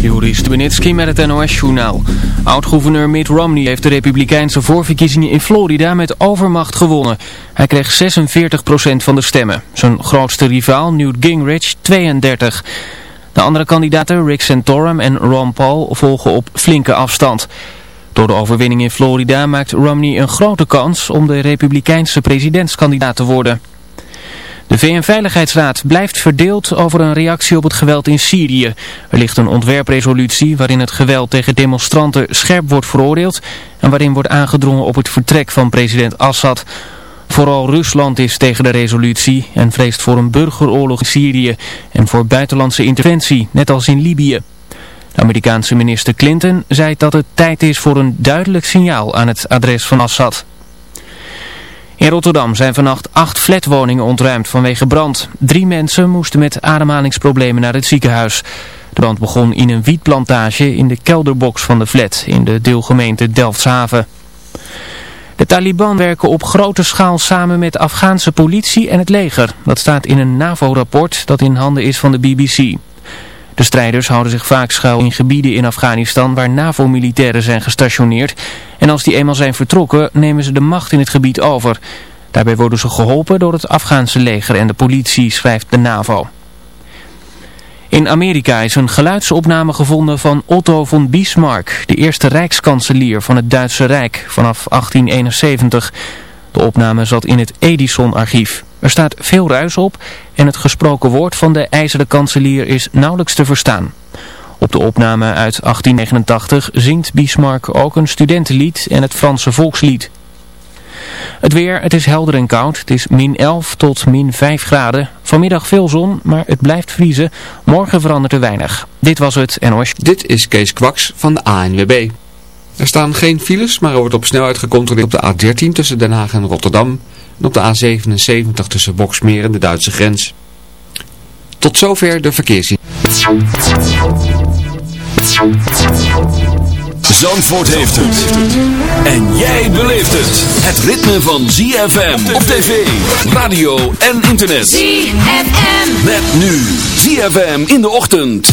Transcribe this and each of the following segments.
Joris Stubenitski met het NOS-journaal. Oud-gouverneur Mitt Romney heeft de republikeinse voorverkiezingen in Florida met overmacht gewonnen. Hij kreeg 46% van de stemmen. Zijn grootste rivaal, Newt Gingrich, 32%. De andere kandidaten, Rick Santorum en Ron Paul, volgen op flinke afstand. Door de overwinning in Florida maakt Romney een grote kans om de republikeinse presidentskandidaat te worden. De VN-veiligheidsraad blijft verdeeld over een reactie op het geweld in Syrië. Er ligt een ontwerpresolutie waarin het geweld tegen demonstranten scherp wordt veroordeeld en waarin wordt aangedrongen op het vertrek van president Assad. Vooral Rusland is tegen de resolutie en vreest voor een burgeroorlog in Syrië en voor buitenlandse interventie, net als in Libië. De Amerikaanse minister Clinton zei dat het tijd is voor een duidelijk signaal aan het adres van Assad. In Rotterdam zijn vannacht acht flatwoningen ontruimd vanwege brand. Drie mensen moesten met ademhalingsproblemen naar het ziekenhuis. De brand begon in een wietplantage in de kelderbox van de flat in de deelgemeente Delftshaven. De Taliban werken op grote schaal samen met Afghaanse politie en het leger. Dat staat in een NAVO-rapport dat in handen is van de BBC. De strijders houden zich vaak schuil in gebieden in Afghanistan waar NAVO-militairen zijn gestationeerd. En als die eenmaal zijn vertrokken, nemen ze de macht in het gebied over. Daarbij worden ze geholpen door het Afghaanse leger en de politie, schrijft de NAVO. In Amerika is een geluidsopname gevonden van Otto von Bismarck, de eerste rijkskanselier van het Duitse Rijk vanaf 1871. De opname zat in het Edison-archief. Er staat veel ruis op en het gesproken woord van de ijzeren kanselier is nauwelijks te verstaan. Op de opname uit 1889 zingt Bismarck ook een studentenlied en het Franse volkslied. Het weer, het is helder en koud. Het is min 11 tot min 5 graden. Vanmiddag veel zon, maar het blijft vriezen. Morgen verandert er weinig. Dit was het NOS. Dit is Kees Kwaks van de ANWB. Er staan geen files, maar er wordt op snelheid gecontroleerd op de A13 tussen Den Haag en Rotterdam. En op de A77 tussen Boksmeer en de Duitse grens. Tot zover de verkeersziening. Zandvoort heeft het. En jij beleeft het. Het ritme van ZFM op tv, radio en internet. ZFM. Met nu ZFM in de ochtend.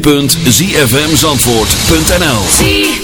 www.zfmzandvoort.nl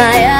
my eyes